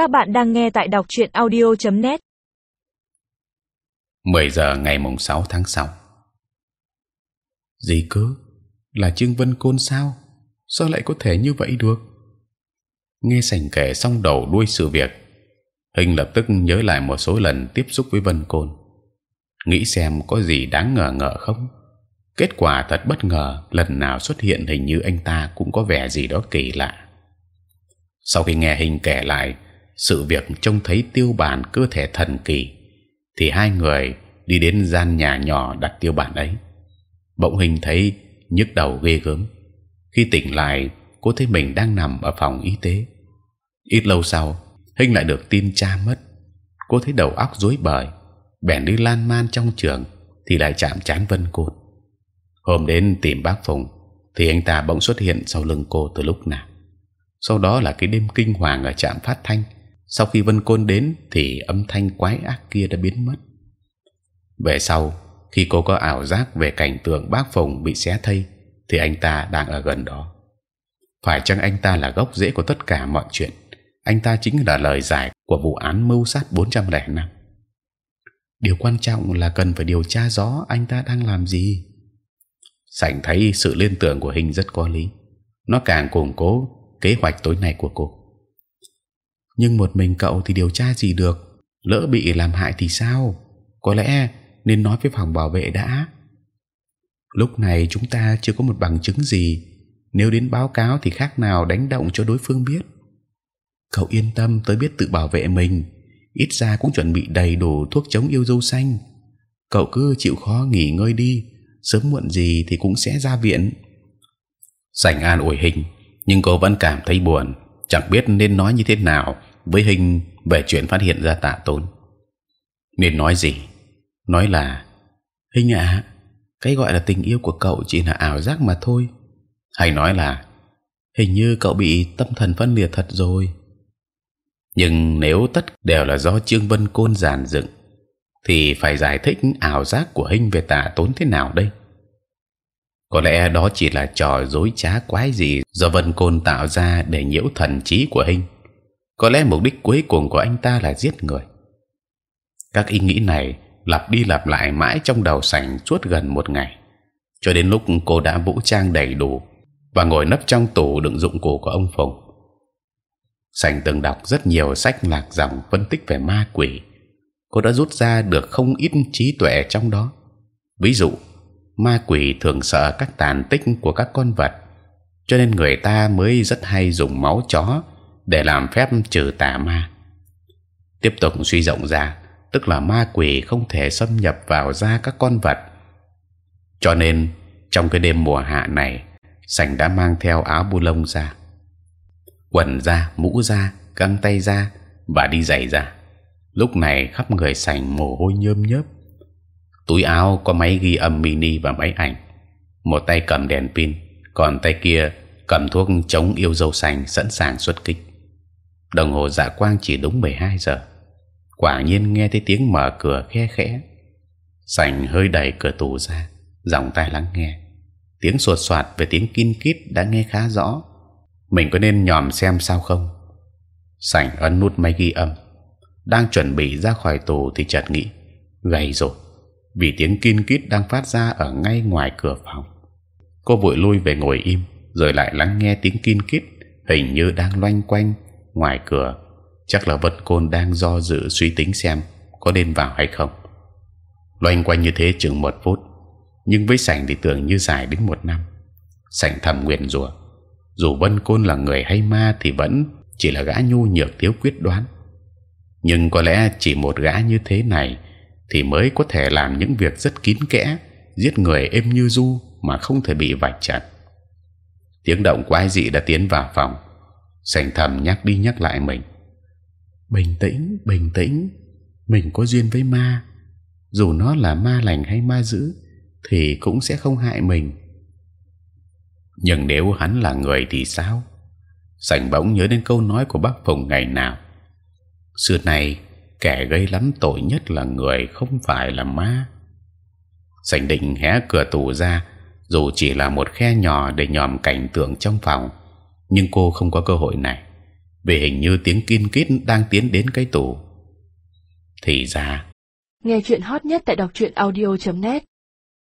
Các bạn đang nghe tại đọc truyện audio.net. 10 giờ ngày mùng 6 tháng 6 Gì cơ? Là Trương Vân Côn sao? Sao lại có thể như vậy được? Nghe sành kể xong đầu đuôi sự việc, Hình lập tức nhớ lại một số lần tiếp xúc với Vân Côn, nghĩ xem có gì đáng ngờ ngợ không. Kết quả thật bất ngờ, lần nào xuất hiện hình như anh ta cũng có vẻ gì đó kỳ lạ. Sau khi nghe hình kể lại sự việc trông thấy tiêu bản cơ thể thần kỳ, thì hai người đi đến gian nhà nhỏ đặt tiêu bản ấy. Bỗng hình thấy nhức đầu ghê gớm. Khi tỉnh lại, cô thấy mình đang nằm ở phòng y tế. Ít lâu sau, hình lại được tin cha mất. Cô thấy đầu óc rối bời, bèn đi lan man trong trường, thì lại chạm chán Vân cột. Hôm đến tìm bác Phùng, thì anh ta bỗng xuất hiện sau lưng cô từ lúc nào. Sau đó là cái đêm kinh hoàng ở trạm phát thanh. Sau khi Vân Côn đến, thì âm thanh quái ác kia đã biến mất. Về sau, khi cô có ảo giác về cảnh tượng bác Phùng bị xé thây, thì anh ta đang ở gần đó. Phải chăng anh ta là gốc rễ của tất cả mọi chuyện? Anh ta chính là lời giải của vụ án mưu sát 405. Điều quan trọng là cần phải điều tra rõ anh ta đang làm gì. Sảnh thấy sự liên tưởng của hình rất có lý. Nó càng củng cố kế hoạch tối nay của cô. Nhưng một mình cậu thì điều tra gì được? Lỡ bị làm hại thì sao? Có lẽ nên nói với phòng bảo vệ đã. Lúc này chúng ta chưa có một bằng chứng gì. Nếu đến báo cáo thì khác nào đánh động cho đối phương biết. Cậu yên tâm, tới biết tự bảo vệ mình. Ít ra cũng chuẩn bị đầy đủ thuốc chống yêu dâu xanh. Cậu cứ chịu khó nghỉ ngơi đi, sớm muộn gì thì cũng sẽ ra viện. Sành an ủi hình, nhưng cô vẫn cảm thấy buồn, chẳng biết nên nói như thế nào với hình về chuyện phát hiện ra tạ tốn. Nên nói gì? Nói là hình ạ, cái gọi là tình yêu của cậu chỉ là ảo giác mà thôi. Hay nói là hình như cậu bị tâm thần phân liệt thật rồi. Nhưng nếu tất đều là do Trương Vân Côn giàn dựng, thì phải giải thích ảo giác của hình về tạ tốn thế nào đây? Có lẽ đó chỉ là trò dối trá quái gì do Vân Côn tạo ra để nhiễu thần trí của hình. Có lẽ mục đích cuối cùng của anh ta là giết người. Các ý nghĩ này lặp đi lặp lại mãi trong đầu sảnh suốt gần một ngày, cho đến lúc cô đã vũ trang đầy đủ và ngồi nấp trong tủ đựng dụng cụ của ông Phùng. Sành từng đọc rất nhiều sách lạc dòng phân tích về ma quỷ, cô đã rút ra được không ít trí tuệ trong đó. Ví dụ, ma quỷ thường sợ các tàn tích của các con vật, cho nên người ta mới rất hay dùng máu chó để làm phép trừ tà ma. Tiếp tục suy rộng ra, tức là ma quỷ không thể xâm nhập vào da các con vật. Cho nên trong cái đêm mùa hạ này, sành đã mang theo áo bu lông ra, quần ra, mũ ra, găng tay ra và đi giày ra. Lúc này khắp người sành mồ hôi nhơm nhớp. Túi áo có máy ghi âm mini và máy ảnh. Một tay cầm đèn pin, còn tay kia cầm thuốc chống yêu dâu sành sẵn sàng xuất kích. Đồng hồ dạ quang chỉ đúng 12 giờ. Quả nhiên nghe thấy tiếng mở cửa khe khẽ. Sành hơi đẩy cửa tủ ra, giọng tai lắng nghe. Tiếng sột soạt về tiếng kin kít đã nghe khá rõ. Mình có nên nhòm xem sao không? Sành ấn nút máy ghi âm, đang chuẩn bị ra khỏi tủ thì chợt nghĩ, gầy rồi, vì tiếng kin kít đang phát ra ở ngay ngoài cửa phòng. Cô vội lui về ngồi im, rồi lại lắng nghe tiếng kin kít, hình như đang loanh quanh ngoài cửa, chắc là vân côn đang do dự suy tính xem có nên vào hay không. Loanh quanh như thế chừng một phút, nhưng với sảnh thì tưởng như dài đến một năm. Sảnh thầm nguyện rủa, dù vân côn là người hay ma thì vẫn chỉ là gã nhu nhược thiếu quyết đoán. Nhưng có lẽ chỉ một gã như thế này thì mới có thể làm những việc rất kín kẽ, giết người êm như du mà không thể bị vạch trần. Tiếng động quái dị đã tiến vào phòng sành thầm nhắc đi nhắc lại mình. Bình tĩnh bình tĩnh. Mình có duyên với ma. Dù nó là ma lành hay ma dữ thì cũng sẽ không hại mình. Nhưng nếu hắn là người thì sao? Sành bỗng nhớ đến câu nói của bác phùng ngày nào. Xưa này kẻ gây lắm tội nhất là người không phải là ma. Sành định hé cửa tủ ra dù chỉ là một khe nhỏ để nhòm cảnh tượng trong phòng nhưng cô không có cơ hội này vì hình như tiếng kin kít đang tiến đến cái tủ. Thì ra, Nghe chuyện hot nhất tại đọc truyện audio .net